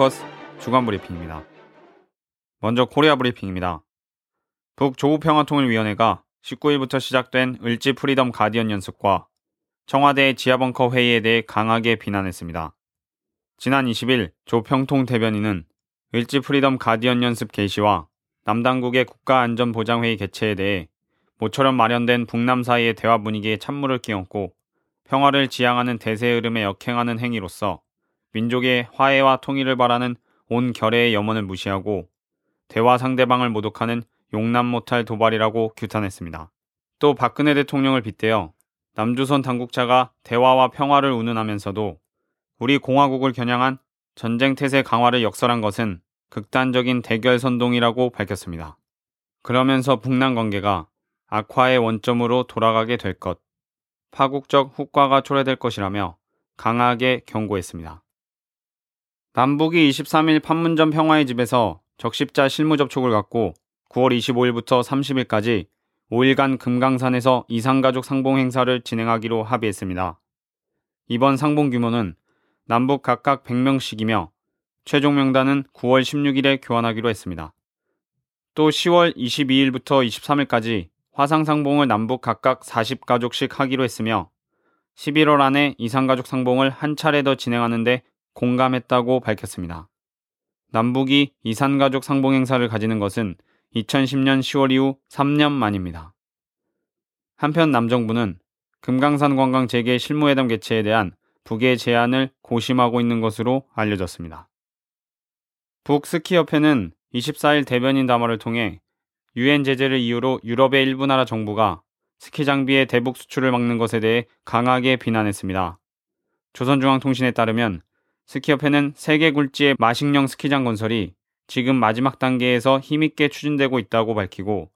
포커스 주간 브리핑입니다. 먼저 코리아 브리핑입니다. 북조국평화통일위원회가 19일부터 시작된 을지 프리덤 가디언 연습과 청와대 지하벙커 회의에 대해 강하게 비난했습니다. 지난 20일 조평통 대변인은 을지 프리덤 가디언 연습 개시와 남당국의 국가안전보장회의 개최에 대해 모처럼 마련된 북남 사이의 대화 분위기에 찬물을 끼얹고 평화를 지향하는 대세 흐름에 역행하는 행위로서 민족의 화해와 통일을 바라는 온 결의의 염원을 무시하고 대화 상대방을 모독하는 용납 못할 도발이라고 규탄했습니다. 또 박근혜 대통령을 빗대어 남조선 당국자가 대화와 평화를 운운하면서도 우리 공화국을 겨냥한 전쟁 태세 강화를 역설한 것은 극단적인 대결 선동이라고 밝혔습니다. 그러면서 북남 관계가 악화의 원점으로 돌아가게 될 것, 파국적 후과가 초래될 것이라며 강하게 경고했습니다. 남북이 23일 판문점 평화의 집에서 적십자 실무 접촉을 갖고 9월 25일부터 30일까지 5일간 금강산에서 이상가족 상봉 행사를 진행하기로 합의했습니다. 이번 상봉 규모는 남북 각각 100명씩이며 최종 명단은 9월 16일에 교환하기로 했습니다. 또 10월 22일부터 23일까지 화상 상봉을 남북 각각 40가족씩 하기로 했으며 11월 안에 이상가족 상봉을 한 차례 더 진행하는데 공감했다고 밝혔습니다. 남북이 이산가족 상봉 행사를 가지는 것은 2010년 10월 이후 3년 만입니다. 한편 남정부는 금강산 관광 재개 실무회담 개최에 대한 북의 제안을 고심하고 있는 것으로 알려졌습니다. 북스키협회는 24일 대변인 담화를 통해 유엔 제재를 이유로 유럽의 일부 나라 정부가 스키 장비의 대북 수출을 막는 것에 대해 강하게 비난했습니다. 조선중앙통신에 따르면 스키협회는 세계 굴지의 마식령 스키장 건설이 지금 마지막 단계에서 힘있게 추진되고 있다고 밝히고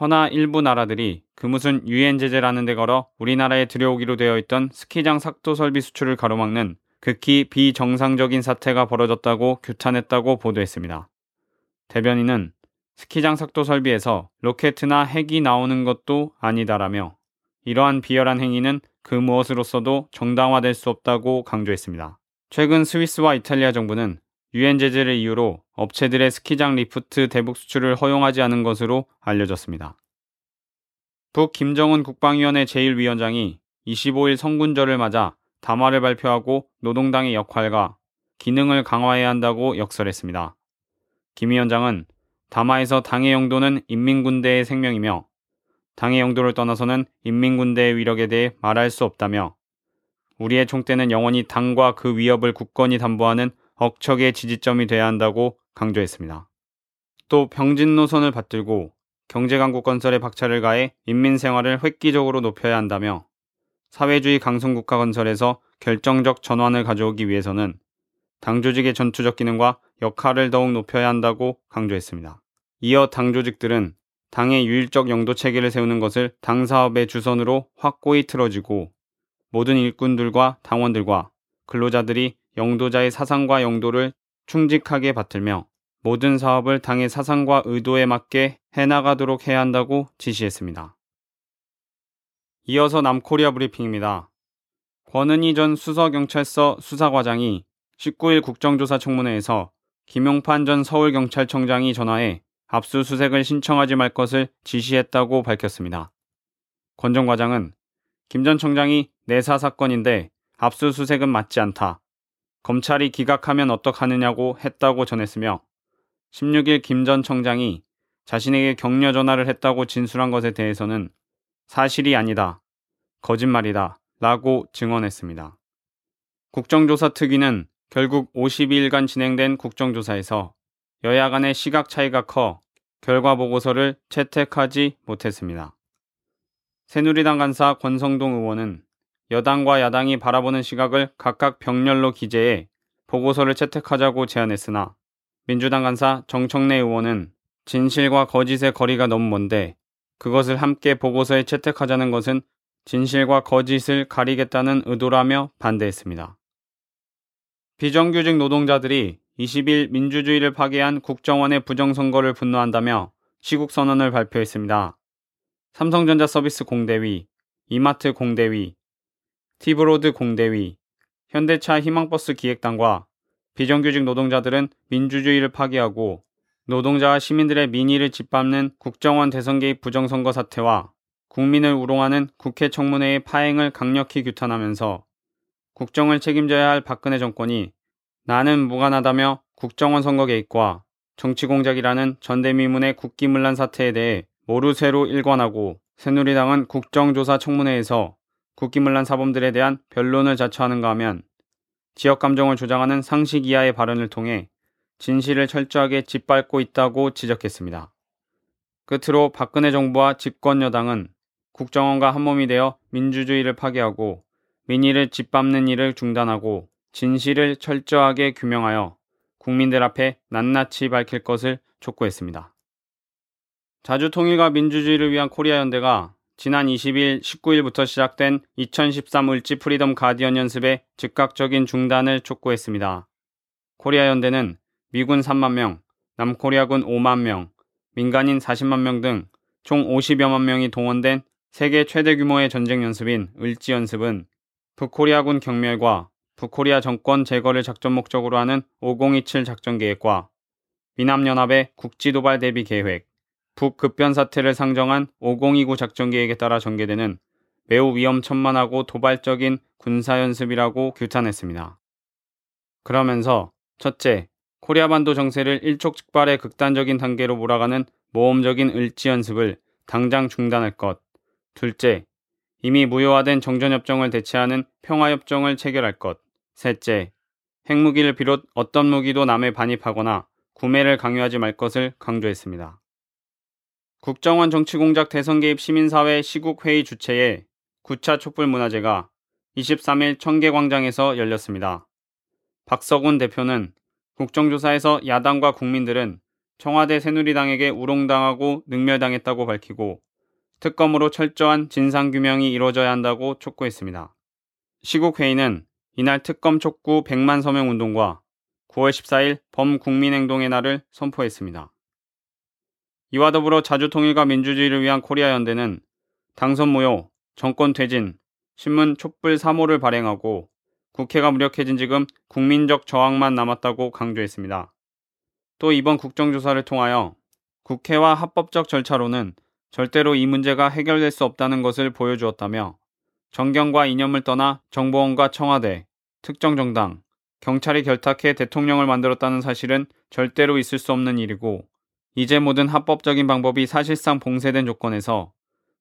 허나 일부 나라들이 그 무슨 유엔 제재라는 데 걸어 우리나라에 들여오기로 되어 있던 스키장 삭도 설비 수출을 가로막는 극히 비정상적인 사태가 벌어졌다고 규탄했다고 보도했습니다. 대변인은 스키장 삭도 설비에서 로켓이나 핵이 나오는 것도 아니다라며 이러한 비열한 행위는 그 무엇으로서도 정당화될 수 없다고 강조했습니다. 최근 스위스와 이탈리아 정부는 유엔 제재를 이유로 업체들의 스키장 리프트 대북 수출을 허용하지 않은 것으로 알려졌습니다. 북 김정은 국방위원회 제1위원장이 25일 선군절을 맞아 담화를 발표하고 노동당의 역할과 기능을 강화해야 한다고 역설했습니다. 김 위원장은 담화에서 당의 영도는 인민군대의 생명이며 당의 영도를 떠나서는 인민군대의 위력에 대해 말할 수 없다며 우리의 총대는 영원히 당과 그 위협을 굳건히 담보하는 억척의 지지점이 돼야 한다고 강조했습니다. 또 병진 노선을 받들고 경제강국 건설에 박차를 가해 인민 생활을 획기적으로 높여야 한다며 사회주의 강성국가 건설에서 결정적 전환을 가져오기 위해서는 당 조직의 전투적 기능과 역할을 더욱 높여야 한다고 강조했습니다. 이어 당 조직들은 당의 유일적 영도 체계를 세우는 것을 당 사업의 주선으로 확고히 틀어지고 모든 일꾼들과 당원들과 근로자들이 영도자의 사상과 영도를 충직하게 받들며 모든 사업을 당의 사상과 의도에 맞게 해나가도록 해야 한다고 지시했습니다. 이어서 남코리아 브리핑입니다. 권은희 전 수서경찰서 수사과장이 19일 국정조사 청문회에서 김용판 전 서울경찰청장이 전화해 압수수색을 신청하지 말 것을 지시했다고 밝혔습니다. 권 전 과장은 김 전 청장이 내사 사건인데 압수수색은 맞지 않다. 검찰이 기각하면 어떡하느냐고 했다고 전했으며 16일 김 전 청장이 자신에게 격려 전화를 했다고 진술한 것에 대해서는 사실이 아니다. 거짓말이다. 라고 증언했습니다. 국정조사 특위는 결국 52일간 진행된 국정조사에서 여야 간의 시각 차이가 커 결과 보고서를 채택하지 못했습니다. 새누리당 간사 권성동 의원은 여당과 야당이 바라보는 시각을 각각 병렬로 기재해 보고서를 채택하자고 제안했으나 민주당 간사 정청래 의원은 진실과 거짓의 거리가 너무 먼데 그것을 함께 보고서에 채택하자는 것은 진실과 거짓을 가리겠다는 의도라며 반대했습니다. 비정규직 노동자들이 20일 민주주의를 파괴한 국정원의 부정선거를 분노한다며 시국선언을 발표했습니다. 삼성전자 서비스 공대위, 이마트 공대위, 티브로드 공대위, 현대차 희망버스 기획단과 비정규직 노동자들은 민주주의를 파괴하고 노동자와 시민들의 민의를 짓밟는 국정원 대선 개입 부정선거 사태와 국민을 우롱하는 국회 청문회의 파행을 강력히 규탄하면서 국정을 책임져야 할 박근혜 정권이 나는 무관하다며 국정원 선거 개입과 정치 공작이라는 전대미문의 국기문란 사태에 대해 모르쇠로 일관하고 새누리당은 국정조사 청문회에서 국기문란 사범들에 대한 변론을 자처하는가 하면 지역 감정을 조장하는 상식 이하의 발언을 통해 진실을 철저하게 짓밟고 있다고 지적했습니다. 끝으로 박근혜 정부와 집권 여당은 국정원과 한몸이 되어 민주주의를 파괴하고 민의를 짓밟는 일을 중단하고 진실을 철저하게 규명하여 국민들 앞에 낱낱이 밝힐 것을 촉구했습니다. 자주 통일과 민주주의를 위한 코리아 연대가 지난 20일 19일부터 시작된 2013 을지 프리덤 가디언 연습의 즉각적인 중단을 촉구했습니다. 코리아 연대는 미군 3만 명, 남코리아군 5만 명, 민간인 40만 명 등 총 50여만 명이 동원된 세계 최대 규모의 전쟁 연습인 을지 연습은 북코리아군 궤멸과 북코리아 정권 제거를 작전 목적으로 하는 5027 작전 계획과 미남연합의 국지 도발 대비 계획, 북급변 사태를 상정한 5029 작전 계획에 따라 전개되는 매우 위험천만하고 도발적인 군사연습이라고 규탄했습니다. 그러면서 첫째, 코리아 반도 정세를 일촉즉발의 극단적인 단계로 몰아가는 모험적인 을지 연습을 당장 중단할 것. 둘째, 이미 무효화된 정전협정을 대체하는 평화협정을 체결할 것. 셋째, 핵무기를 비롯 어떤 무기도 남에 반입하거나 구매를 강요하지 말 것을 강조했습니다. 국정원 정치공작 대선 개입 시민사회 시국회의 주최의 9차 촛불문화제가 23일 청계광장에서 열렸습니다. 박서군 대표는 국정조사에서 야당과 국민들은 청와대 새누리당에게 우롱당하고 능멸당했다고 밝히고 특검으로 철저한 진상규명이 이루어져야 한다고 촉구했습니다. 시국회의는 이날 특검 촉구 100만 서명 운동과 9월 14일 범국민행동의 날을 선포했습니다. 이와 더불어 자주통일과 민주주의를 위한 코리아 연대는 당선 무효, 정권 퇴진, 신문 촛불 3호를 발행하고 국회가 무력해진 지금 국민적 저항만 남았다고 강조했습니다. 또 이번 국정조사를 통하여 국회와 합법적 절차로는 절대로 이 문제가 해결될 수 없다는 것을 보여주었다며 정경과 이념을 떠나 정보원과 청와대, 특정 정당, 경찰이 결탁해 대통령을 만들었다는 사실은 절대로 있을 수 없는 일이고 이제 모든 합법적인 방법이 사실상 봉쇄된 조건에서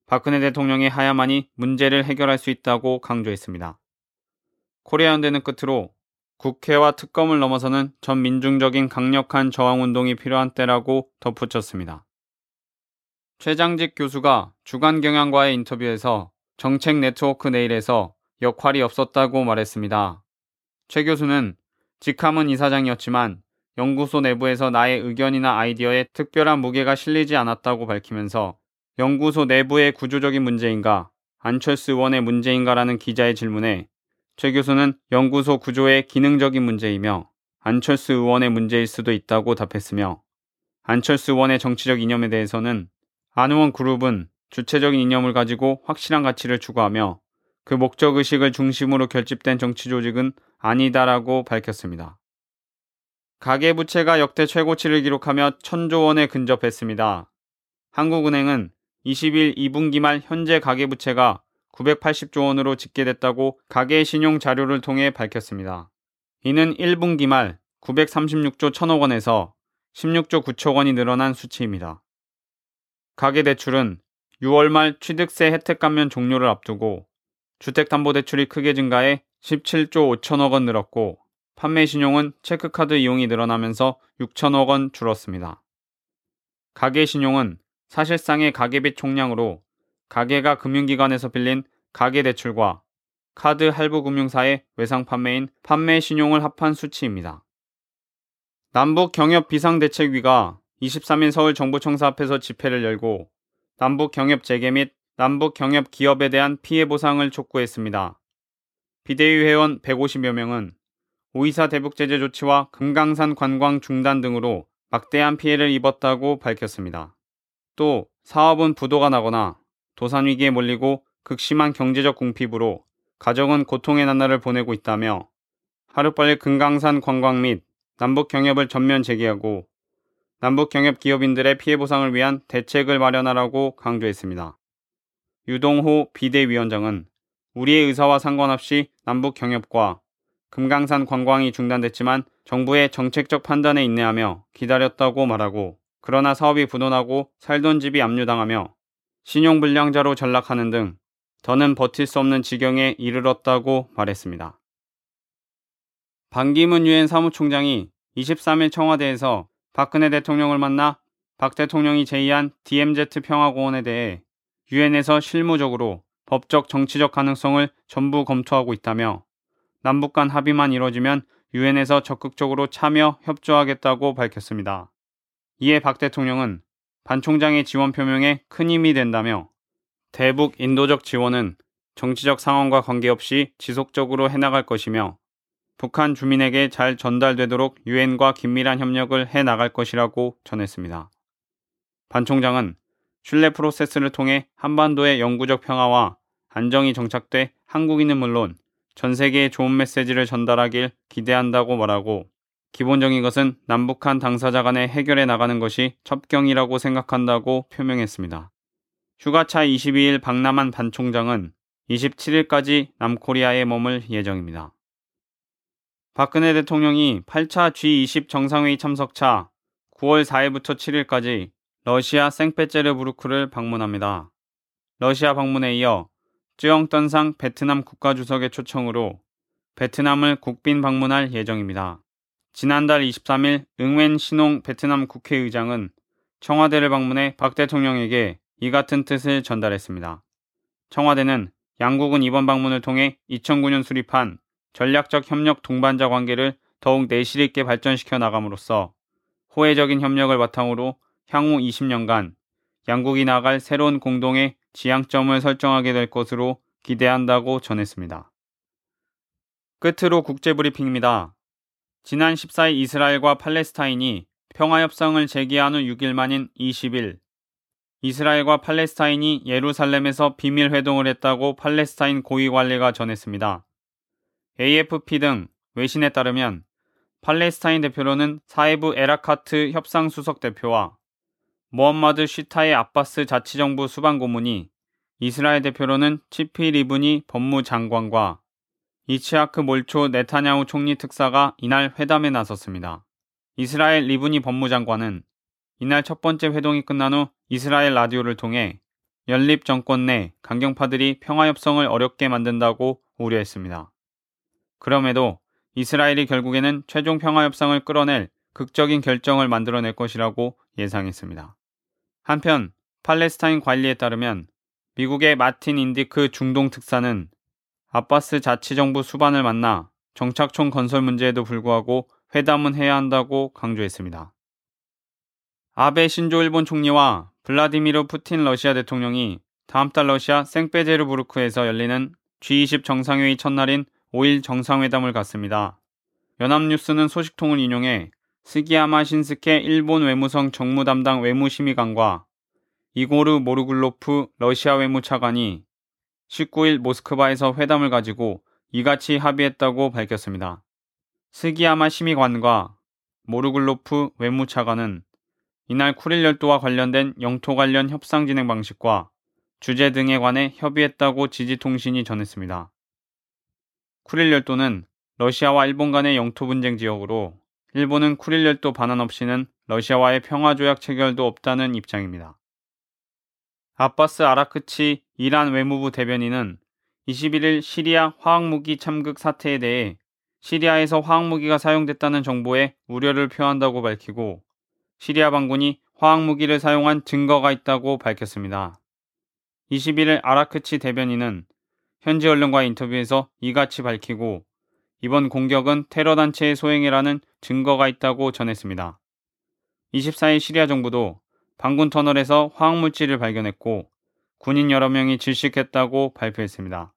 박근혜 대통령의 하야만이 문제를 해결할 수 있다고 강조했습니다. 코리아 연대는 끝으로 국회와 특검을 넘어서는 전 민중적인 강력한 저항 운동이 필요한 때라고 덧붙였습니다. 최장직 교수가 주간 경향과의 인터뷰에서 정책 네트워크 내일에서 역할이 없었다고 말했습니다. 최 교수는 직함은 이사장이었지만 연구소 내부에서 나의 의견이나 아이디어에 특별한 무게가 실리지 않았다고 밝히면서 연구소 내부의 구조적인 문제인가, 안철수 의원의 문제인가라는 기자의 질문에 최 교수는 연구소 구조의 기능적인 문제이며 안철수 의원의 문제일 수도 있다고 답했으며 안철수 의원의 정치적 이념에 대해서는 안 의원 그룹은 주체적인 이념을 가지고 확실한 가치를 추구하며 그 목적 의식을 중심으로 결집된 정치 조직은 아니다라고 밝혔습니다. 가계부채가 역대 최고치를 기록하며 천조 원에 근접했습니다. 한국은행은 20일 2분기 말 현재 가계부채가 980조 원으로 집계됐다고 가계신용 자료를 통해 밝혔습니다. 이는 1분기 말 936조 1천억 원에서 16조 9천 원이 늘어난 수치입니다. 가계대출은 6월 말 취득세 혜택 감면 종료를 앞두고 주택담보대출이 크게 증가해 17조 5천억 원 늘었고 판매 신용은 체크카드 이용이 늘어나면서 6천억 원 줄었습니다. 가계 신용은 사실상의 가계빚 총량으로 가계가 금융기관에서 빌린 가계대출과 카드 할부금융사의 외상 판매인 판매 신용을 합한 수치입니다. 남북 경협 비상대책위가 23일 서울 정부청사 앞에서 집회를 열고 남북 경협 재개 및 남북 경협 기업에 대한 피해 보상을 촉구했습니다. 비대위 회원 150여 명은 오이사 대북 제재 조치와 금강산 관광 중단 등으로 막대한 피해를 입었다고 밝혔습니다. 또 사업은 부도가 나거나 도산 위기에 몰리고 극심한 경제적 궁핍으로 가정은 고통의 나날을 보내고 있다며 하루빨리 금강산 관광 및 남북 경협을 전면 재개하고 남북 경협 기업인들의 피해 보상을 위한 대책을 마련하라고 강조했습니다. 유동호 비대위원장은 우리의 의사와 상관없이 남북 경협과 금강산 관광이 중단됐지만 정부의 정책적 판단에 인내하며 기다렸다고 말하고 그러나 사업이 부도나고 살던 집이 압류당하며 신용불량자로 전락하는 등 더는 버틸 수 없는 지경에 이르렀다고 말했습니다. 반기문 유엔 사무총장이 23일 청와대에서 박근혜 대통령을 만나 박 대통령이 제의한 DMZ 평화공원에 대해 유엔에서 실무적으로 법적 정치적 가능성을 전부 검토하고 있다며 남북 간 합의만 이뤄지면 유엔에서 적극적으로 참여 협조하겠다고 밝혔습니다. 이에 박 대통령은 반 총장의 지원 표명에 큰 힘이 된다며 대북 인도적 지원은 정치적 상황과 관계없이 지속적으로 해나갈 것이며 북한 주민에게 잘 전달되도록 유엔과 긴밀한 협력을 해 나갈 것이라고 전했습니다. 반 총장은 신뢰 프로세스를 통해 한반도의 영구적 평화와 안정이 정착돼 한국인은 물론 전 세계에 좋은 메시지를 전달하길 기대한다고 말하고 기본적인 것은 남북한 당사자 간에 해결해 나가는 것이 첩경이라고 생각한다고 표명했습니다. 휴가차 22일 박남한 반 총장은 27일까지 남코리아에 머물 예정입니다. 박근혜 대통령이 8차 G20 정상회의 참석차 9월 4일부터 7일까지 러시아 생페제르부르크를 방문합니다. 러시아 방문에 이어 쯔영던상 베트남 국가주석의 초청으로 베트남을 국빈 방문할 예정입니다. 지난달 23일 응웬 신홍 베트남 국회의장은 청와대를 방문해 박 대통령에게 이 같은 뜻을 전달했습니다. 청와대는 양국은 이번 방문을 통해 2009년 수립한 전략적 협력 동반자 관계를 더욱 내실 있게 발전시켜 나감으로써 호혜적인 협력을 바탕으로 향후 20년간 양국이 나갈 새로운 공동의 지향점을 설정하게 될 것으로 기대한다고 전했습니다. 끝으로 국제 브리핑입니다. 지난 14일 이스라엘과 팔레스타인이 평화협상을 재개한 후 6일 만인 20일 이스라엘과 팔레스타인이 예루살렘에서 비밀 회동을 했다고 팔레스타인 고위 관리가 전했습니다. AFP 등 외신에 따르면 팔레스타인 대표로는 사이브 에라카트 협상수석 대표와 모함마드 쉬타예 아바스 자치정부 수반 고문이 이스라엘 대표로는 치피 리브니 법무장관과 이치아크 몰초 네타냐후 총리 특사가 이날 회담에 나섰습니다. 이스라엘 리브니 법무장관은 이날 첫 번째 회동이 끝난 후 이스라엘 라디오를 통해 연립 정권 내 강경파들이 평화협상을 어렵게 만든다고 우려했습니다. 그럼에도 이스라엘이 결국에는 최종 평화협상을 끌어낼 극적인 결정을 만들어낼 것이라고 예상했습니다. 한편 팔레스타인 관리에 따르면 미국의 마틴 인디크 중동 특사는 아바스 자치정부 수반을 만나 정착촌 건설 문제에도 불구하고 회담은 해야 한다고 강조했습니다. 아베 신조 일본 총리와 블라디미르 푸틴 러시아 대통령이 다음 달 러시아 생페제르부르크에서 열리는 G20 정상회의 첫날인 5일 정상회담을 갖습니다. 연합뉴스는 소식통을 인용해 스기야마 신스케 일본 외무성 정무 담당 외무심의관과 이고르 모르글로프 러시아 외무차관이 19일 모스크바에서 회담을 가지고 이같이 합의했다고 밝혔습니다. 스기야마 심의관과 모르글로프 외무차관은 이날 쿠릴 열도와 관련된 영토 관련 협상 진행 방식과 주제 등에 관해 협의했다고 지지통신이 전했습니다. 쿠릴 열도는 러시아와 일본 간의 영토 분쟁 지역으로 일본은 쿠릴 열도 반환 없이는 러시아와의 평화조약 체결도 없다는 입장입니다. 아바스 아라크치 이란 외무부 대변인은 21일 시리아 화학무기 참극 사태에 대해 시리아에서 화학무기가 사용됐다는 정보에 우려를 표한다고 밝히고 시리아 반군이 화학무기를 사용한 증거가 있다고 밝혔습니다. 21일 아라크치 대변인은 현지 언론과의 인터뷰에서 이같이 밝히고 이번 공격은 테러단체의 소행이라는 증거가 있다고 전했습니다. 24일 시리아 정부도 반군 터널에서 화학물질을 발견했고 군인 여러 명이 질식했다고 발표했습니다.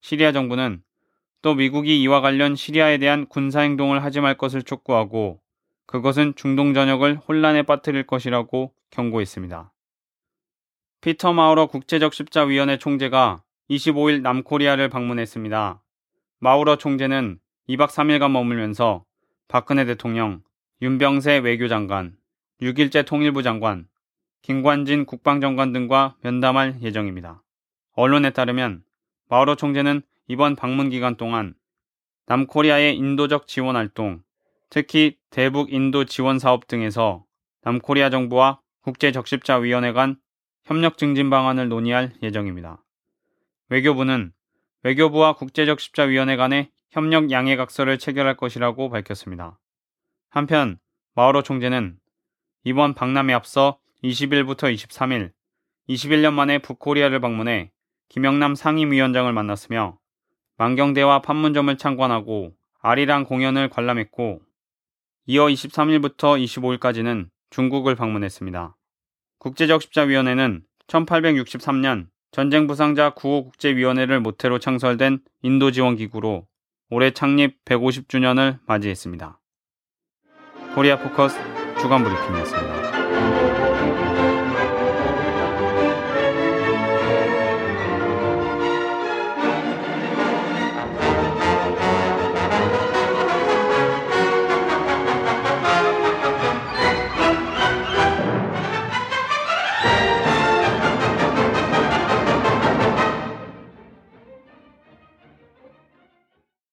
시리아 정부는 또 미국이 이와 관련 시리아에 대한 군사행동을 하지 말 것을 촉구하고 그것은 중동 전역을 혼란에 빠뜨릴 것이라고 경고했습니다. 피터 마우러 국제적 십자위원회 총재가 25일 남코리아를 방문했습니다. 마우러 총재는 2박 3일간 머물면서 박근혜 대통령, 윤병세 외교장관, 6일째 통일부 장관, 김관진 국방장관 등과 면담할 예정입니다. 언론에 따르면 마오로 총재는 이번 방문 기간 동안 남코리아의 인도적 지원 활동, 특히 대북 인도 지원 사업 등에서 남코리아 정부와 국제적십자위원회 간 협력 증진 방안을 논의할 예정입니다. 외교부는 외교부와 국제적십자위원회 간의 협력 양해각서를 체결할 것이라고 밝혔습니다. 한편 마오로 총재는 이번 박람회 앞서 20일부터 23일 21년 만에 북코리아를 방문해 김영남 상임위원장을 만났으며 만경대와 판문점을 참관하고 아리랑 공연을 관람했고 이어 23일부터 25일까지는 중국을 방문했습니다. 국제적십자위원회는 1863년 전쟁 부상자 구호 국제위원회를 모태로 창설된 인도 지원 기구로 올해 창립 150주년을 맞이했습니다. 코리아 포커스 주간 브리핑이었습니다.